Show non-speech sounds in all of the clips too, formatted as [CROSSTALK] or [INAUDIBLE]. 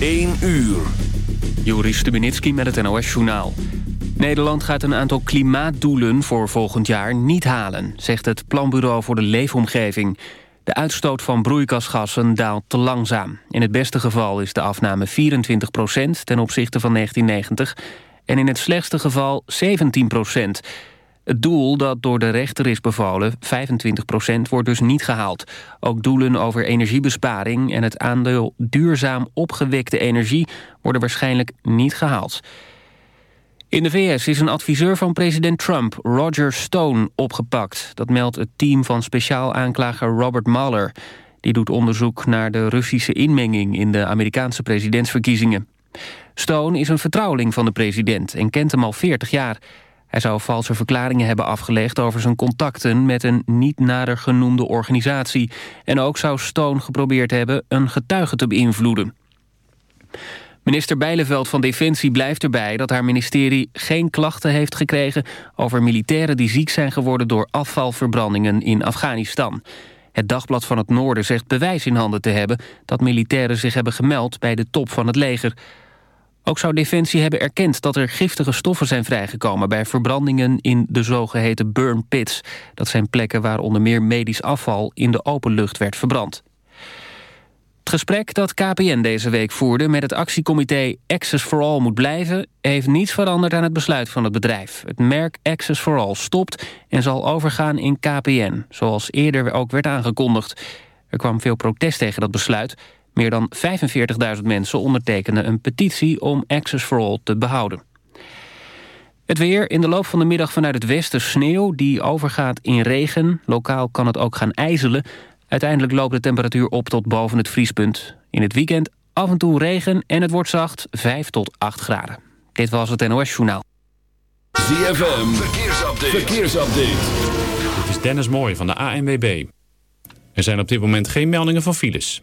1 uur. Joris Stubenitski met het NOS-journaal. Nederland gaat een aantal klimaatdoelen voor volgend jaar niet halen... zegt het Planbureau voor de Leefomgeving. De uitstoot van broeikasgassen daalt te langzaam. In het beste geval is de afname 24% ten opzichte van 1990... en in het slechtste geval 17 het doel dat door de rechter is bevolen, 25% wordt dus niet gehaald. Ook doelen over energiebesparing en het aandeel duurzaam opgewekte energie... worden waarschijnlijk niet gehaald. In de VS is een adviseur van president Trump, Roger Stone, opgepakt. Dat meldt het team van speciaal aanklager Robert Mueller. Die doet onderzoek naar de Russische inmenging in de Amerikaanse presidentsverkiezingen. Stone is een vertrouweling van de president en kent hem al 40 jaar... Hij zou valse verklaringen hebben afgelegd over zijn contacten met een niet nader genoemde organisatie. En ook zou Stone geprobeerd hebben een getuige te beïnvloeden. Minister Bijleveld van Defensie blijft erbij dat haar ministerie geen klachten heeft gekregen over militairen die ziek zijn geworden door afvalverbrandingen in Afghanistan. Het Dagblad van het Noorden zegt bewijs in handen te hebben dat militairen zich hebben gemeld bij de top van het leger. Ook zou Defensie hebben erkend dat er giftige stoffen zijn vrijgekomen... bij verbrandingen in de zogeheten burn pits. Dat zijn plekken waar onder meer medisch afval in de open lucht werd verbrand. Het gesprek dat KPN deze week voerde met het actiecomité Access for All moet blijven... heeft niets veranderd aan het besluit van het bedrijf. Het merk Access for All stopt en zal overgaan in KPN... zoals eerder ook werd aangekondigd. Er kwam veel protest tegen dat besluit... Meer dan 45.000 mensen ondertekenen een petitie om Access for All te behouden. Het weer in de loop van de middag vanuit het westen sneeuw... die overgaat in regen. Lokaal kan het ook gaan ijzelen. Uiteindelijk loopt de temperatuur op tot boven het vriespunt. In het weekend af en toe regen en het wordt zacht 5 tot 8 graden. Dit was het NOS Journaal. ZFM, verkeersupdate. verkeersupdate. Dit is Dennis Mooij van de ANWB. Er zijn op dit moment geen meldingen van files.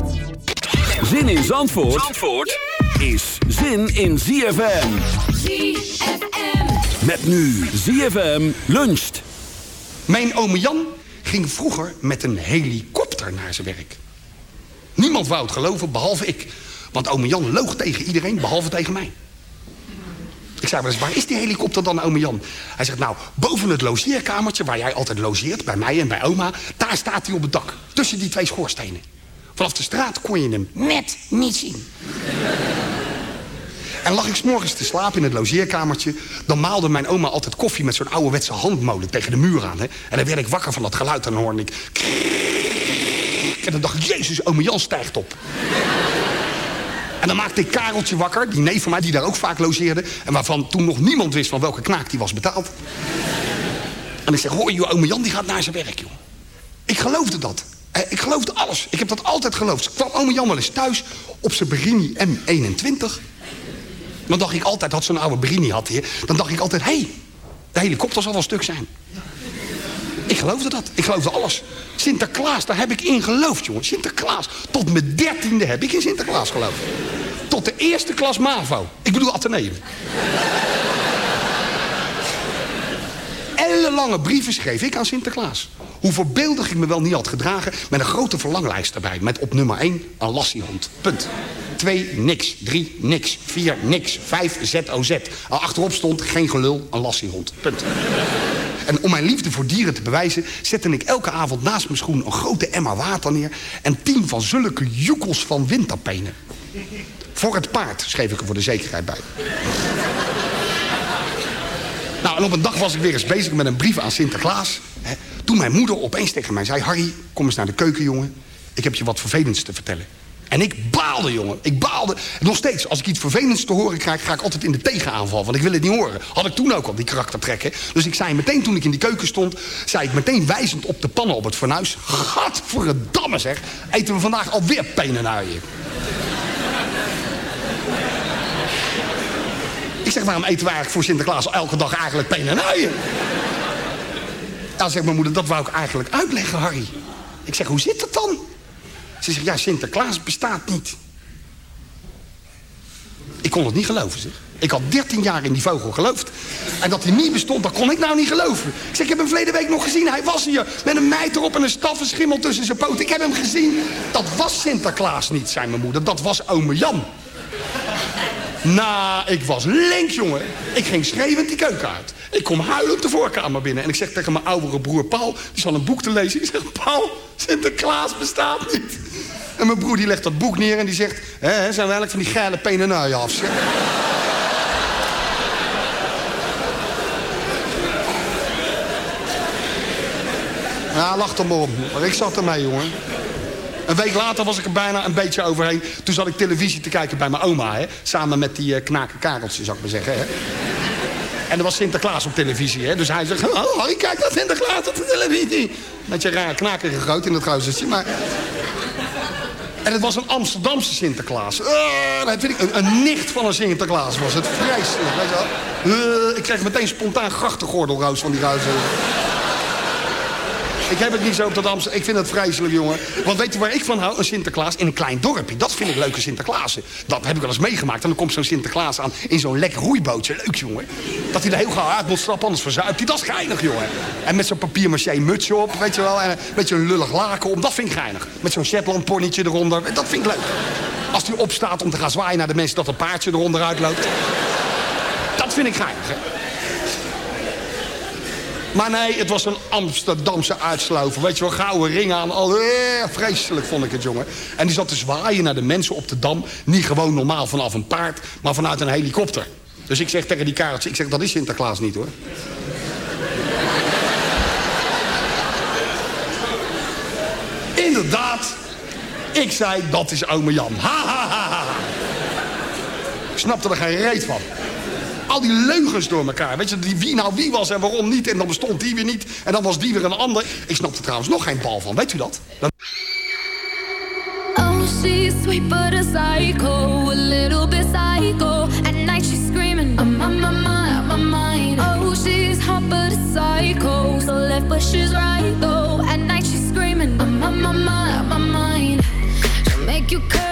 Zin in Zandvoort, Zandvoort is zin in ZFM. ZFM. Met nu ZFM luncht. Mijn oom Jan ging vroeger met een helikopter naar zijn werk. Niemand wou het geloven, behalve ik. Want oom Jan loog tegen iedereen, behalve tegen mij. Ik zei wel eens, waar is die helikopter dan, oom Jan? Hij zegt, nou, boven het logeerkamertje... waar jij altijd logeert, bij mij en bij oma... daar staat hij op het dak, tussen die twee schoorstenen. Vanaf de straat kon je hem net niet zien. En lag ik s'morgens te slapen in het logeerkamertje... dan maalde mijn oma altijd koffie met zo'n ouderwetse handmolen tegen de muur aan. Hè? En dan werd ik wakker van dat geluid en dan hoorde ik... En dan dacht ik, jezus, ome Jan stijgt op. En dan maakte ik Kareltje wakker, die neef van mij, die daar ook vaak logeerde... en waarvan toen nog niemand wist van welke knaak die was betaald. En ik zeg, hoor je, ome Jan die gaat naar zijn werk, joh. Ik geloofde dat. Eh, Ik geloofde alles. Ik heb dat altijd geloofd. Kwam ome Jan wel eens thuis op zijn Berini M21... Dan dacht ik altijd, had zo'n oude Berini had hier... dan dacht ik altijd, hé, hey, de helikopter zal wel stuk zijn. Ik geloofde dat. Ik geloofde alles. Sinterklaas, daar heb ik in geloofd, jongen. Sinterklaas. Tot mijn dertiende heb ik in Sinterklaas geloofd. Tot de eerste klas MAVO. Ik bedoel Atheneum. Ellenlange brieven schreef ik aan Sinterklaas. Hoe voorbeeldig ik me wel niet had gedragen... met een grote verlanglijst erbij. Met op nummer 1 een lassiehond. Punt. 2 niks. 3 niks. 4 niks. 5 ZOZ. Al achterop stond geen gelul, een lassiehond. Punt. En om mijn liefde voor dieren te bewijzen... zette ik elke avond naast mijn schoen een grote emmer water neer... en tien van zulke joekels van windtapenen. Voor het paard, schreef ik er voor de zekerheid bij. Nou, en op een dag was ik weer eens bezig met een brief aan Sinterklaas. Hè, toen mijn moeder opeens tegen mij zei... Harry, kom eens naar de keuken, jongen. Ik heb je wat vervelends te vertellen. En ik baalde, jongen. Ik baalde. Nog steeds, als ik iets vervelends te horen krijg... ga ik altijd in de tegenaanval, want ik wil het niet horen. Had ik toen ook al, die karaktertrekken. Dus ik zei meteen, toen ik in die keuken stond... zei ik meteen wijzend op de pannen op het fornuis... Gadverdamme zeg, eten we vandaag alweer penenuien. Ik zeg, waarom eten we eigenlijk voor Sinterklaas elke dag eigenlijk penenuien? Ja, zegt mijn moeder, dat wou ik eigenlijk uitleggen, Harry. Ik zeg, hoe zit dat dan? Ze zegt, ja, Sinterklaas bestaat niet. Ik kon het niet geloven, zeg. Ik had 13 jaar in die vogel geloofd. En dat hij niet bestond, dat kon ik nou niet geloven. Ik zeg, ik heb hem verleden week nog gezien. Hij was hier met een meid erop en een staffenschimmel tussen zijn poten. Ik heb hem gezien. Dat was Sinterklaas niet, zei mijn moeder. Dat was ome Jan. Nou, ik was links, jongen. Ik ging schreeuwend die keuken uit. Ik kom huilend de voorkamer binnen. En ik zeg tegen mijn oudere broer Paul, die zal een boek te lezen. Ik zeg, Paul, Sinterklaas bestaat niet. En mijn broer die legt dat boek neer en die zegt... Hè, zijn we eigenlijk van die geile penenuien af, zeg. Ja, lach er maar om. Maar ik zat ermee, jongen. Een week later was ik er bijna een beetje overheen. Toen zat ik televisie te kijken bij mijn oma, hè. Samen met die uh, knaken Kareltje, zou ik maar zeggen, hè. En er was Sinterklaas op televisie, hè. Dus hij zegt, oh, Harry, kijk naar Sinterklaas op de televisie. Beetje raar knakerige groot in het gozertje, maar... En het was een Amsterdamse Sinterklaas. Uh, dat ik, een, nicht van een Sinterklaas was het. Vreselijk, weet je wel. Uh, ik kreeg meteen spontaan grachtengordelroos van die ruizen. Ik heb het niet zo op dat Amsterdam. Ik vind het vreselijk, jongen. Want weet je waar ik van hou? Een Sinterklaas in een klein dorpje. Dat vind ik leuke Sinterklaasen. Dat heb ik wel eens meegemaakt. En dan komt zo'n Sinterklaas aan in zo'n lekker roeibootje. Leuk, jongen. Dat hij er heel gauw uit moet stappen, anders verzuipt hij. Dat is geinig, jongen. En met zo'n papier-maché mutsje op, weet je wel. En beetje een lullig laken om. Dat vind ik geinig. Met zo'n Shetland ponnetje eronder. Dat vind ik leuk. Als hij opstaat om te gaan zwaaien naar de mensen dat een paardje eronder uitloopt. Dat vind ik geinig, hè. Maar nee, het was een Amsterdamse uitslover. Weet je wel, gouden ring aan. Al, eh, vreselijk vond ik het, jongen. En die zat te zwaaien naar de mensen op de Dam. Niet gewoon normaal vanaf een paard, maar vanuit een helikopter. Dus ik zeg tegen die kaartje, ik zeg, dat is Sinterklaas niet, hoor. [LAUGHS] Inderdaad. Ik zei, dat is ome Jan. Ha, ha, ha, ha. Ik snapte er geen reet van. Al die leugens door elkaar. Weet je, die wie nou wie was en waarom niet. En dan bestond die weer niet. En dan was die weer een ander. Ik snap er trouwens nog geen bal van. Weet u dat? dat... Oh, she's sweet but a psycho, a little bit psycho. At night she's screaming, I'm on my mind, my mind. Oh, she's hot but a psycho, so left but she's right though. At night she's screaming, I'm on my mind, my mind. She'll make you curse,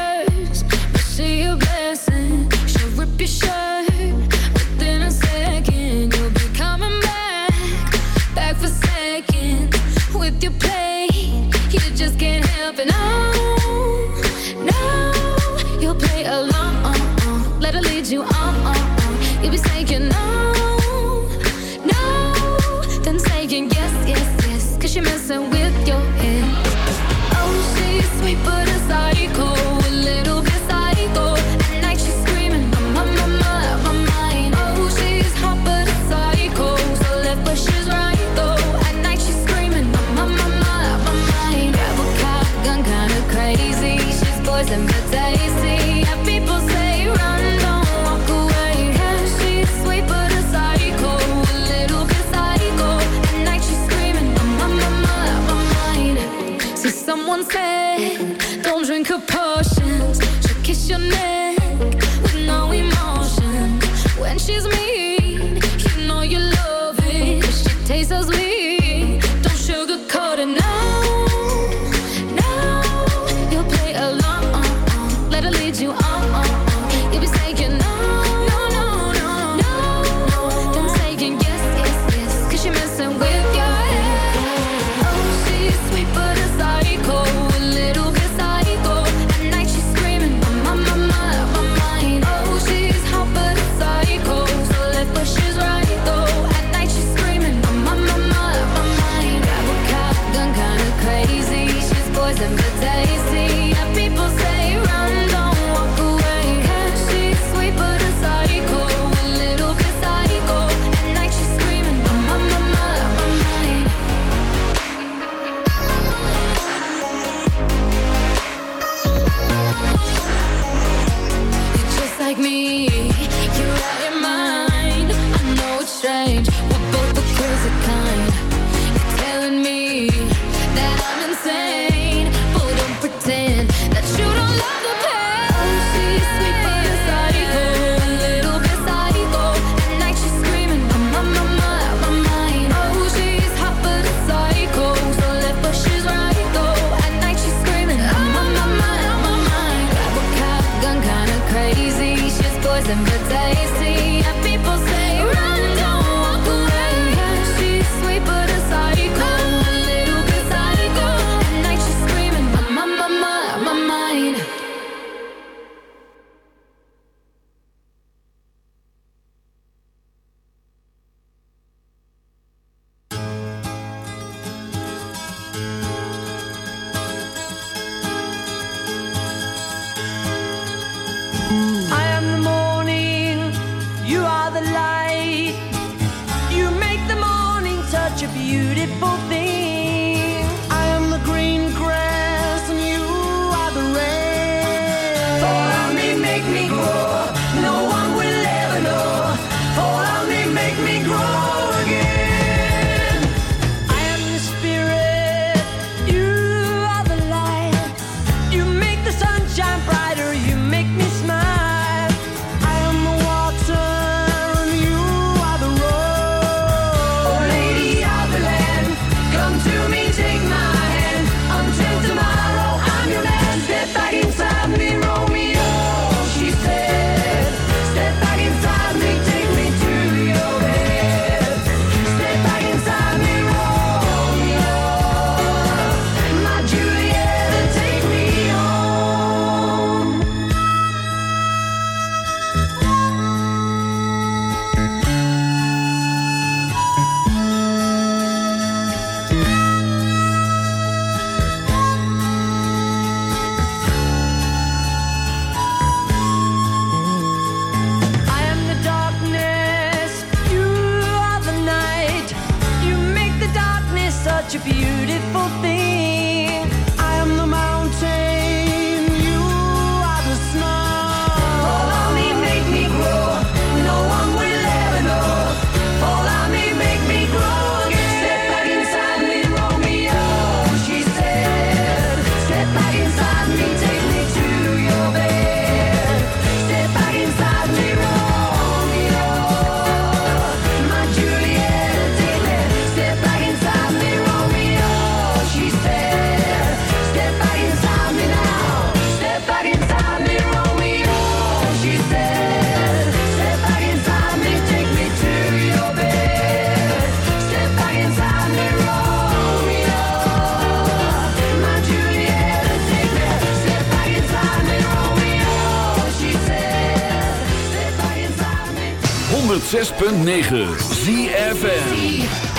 106.9 ZFM.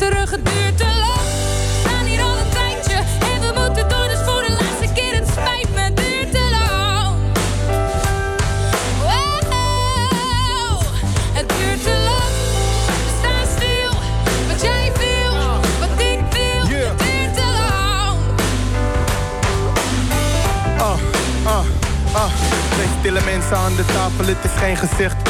terug. Het duurt te lang. We staan hier al een tijdje en we moeten door, dus voor de laatste keer. Het spijt me, het duurt te lang. Wow, het duurt te lang. We staan stil, wat jij wil, wat ik wil. Het duurt te lang. Ah, ah, ah. Twee stille mensen aan de tafel, het is geen gezicht.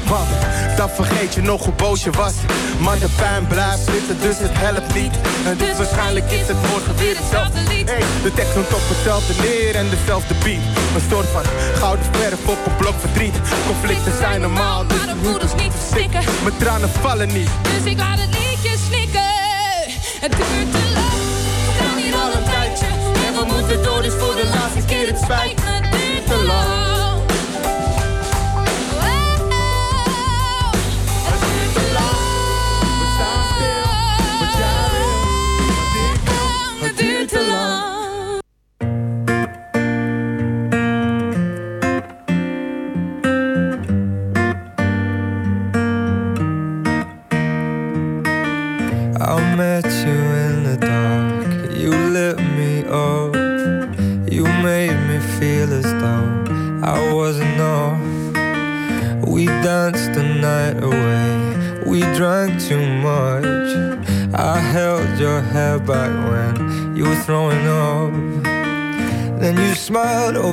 Want dan vergeet je nog hoe boos je was. Maar de pijn blijft zitten, dus het helpt niet. En dus waarschijnlijk is het morgen weer hetzelfde lied. Hey, de tekst noemt op hetzelfde neer en dezelfde beat. Een soort van gouden verf op een blok verdriet. Conflicten zijn normaal, dus Maar de voeders niet verstikken. mijn tranen vallen niet. Dus ik laat het liedje snikken. Het duurt te lang. We staan hier al een tijdje. En we moeten door, dus voor de laatste keer. Het spijt me, duurt te lang.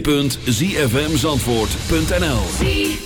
www.zfmzandvoort.nl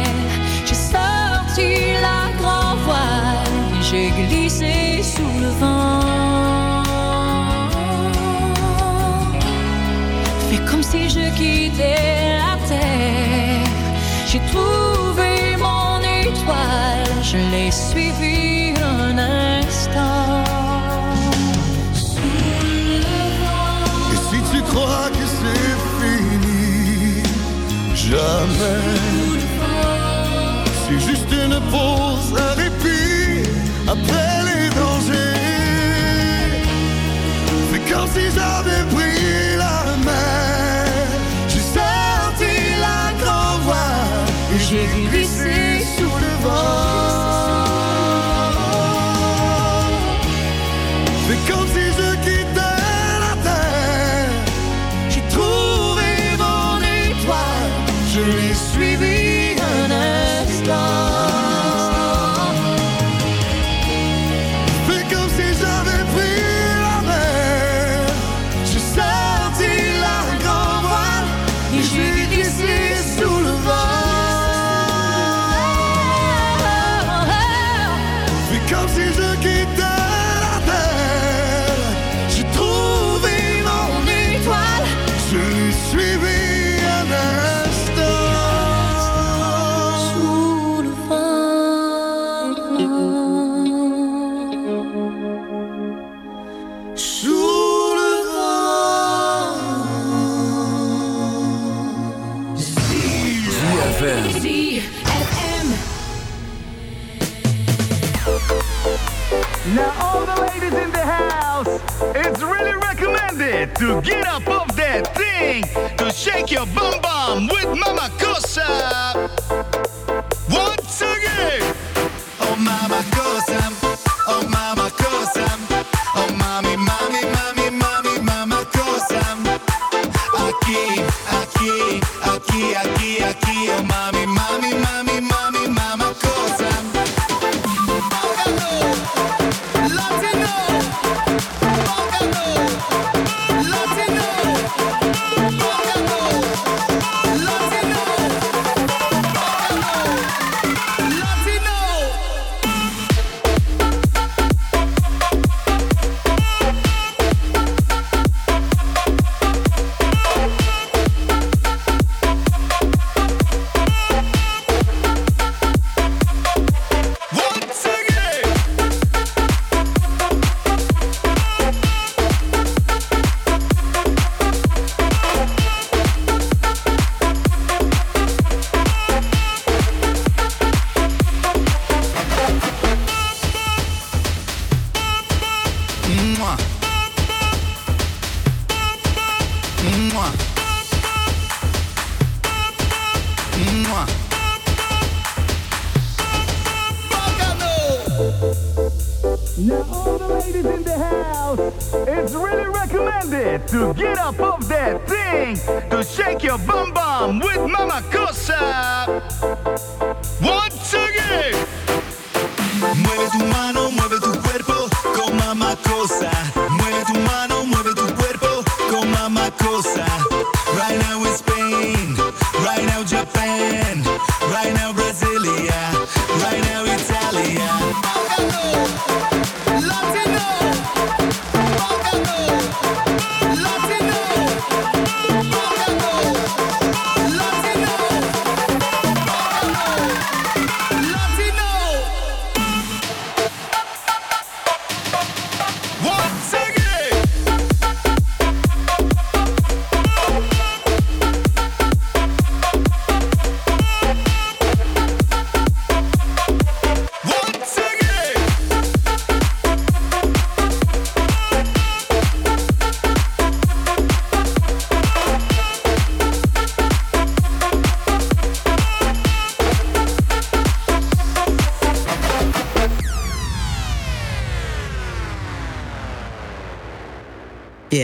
glisser sous le vent. Fais comme si je quittais la terre. J'ai trouvé mon étoile, je l'ai suivie un instant. Et si tu crois que c'est fini, jamais. C'est juste une pause. comme si j'avais pris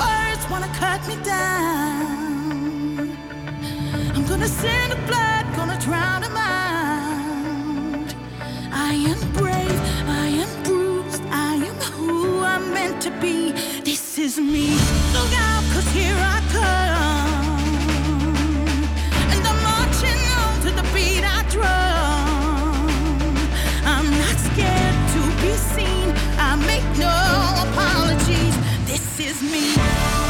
Words wanna cut me down, I'm gonna send the blood, gonna drown them out. I am brave, I am bruised, I am who I'm meant to be. This is me. Look out, cause here I come. And I'm marching on to the beat I drum. Is me.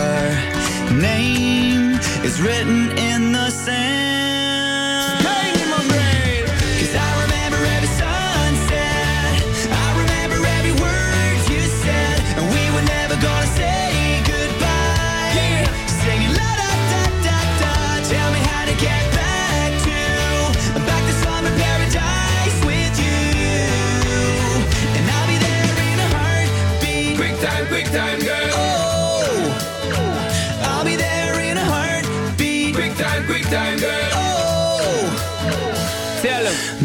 written in the sand.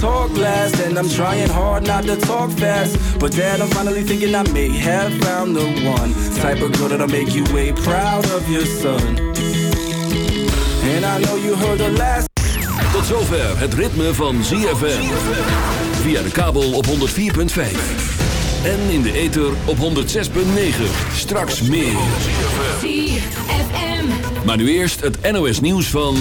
Talked last, and I'm trying hard not to talk fast. But dad, I'm finally thinking I may have found the one type of girl that'll make you way proud of your son. And I know you heard the last. Tot zover het ritme van ZFM. Via de kabel op 104.5. En in de ether op 106.9. Straks meer. ZFM. Maar nu eerst het NOS nieuws van...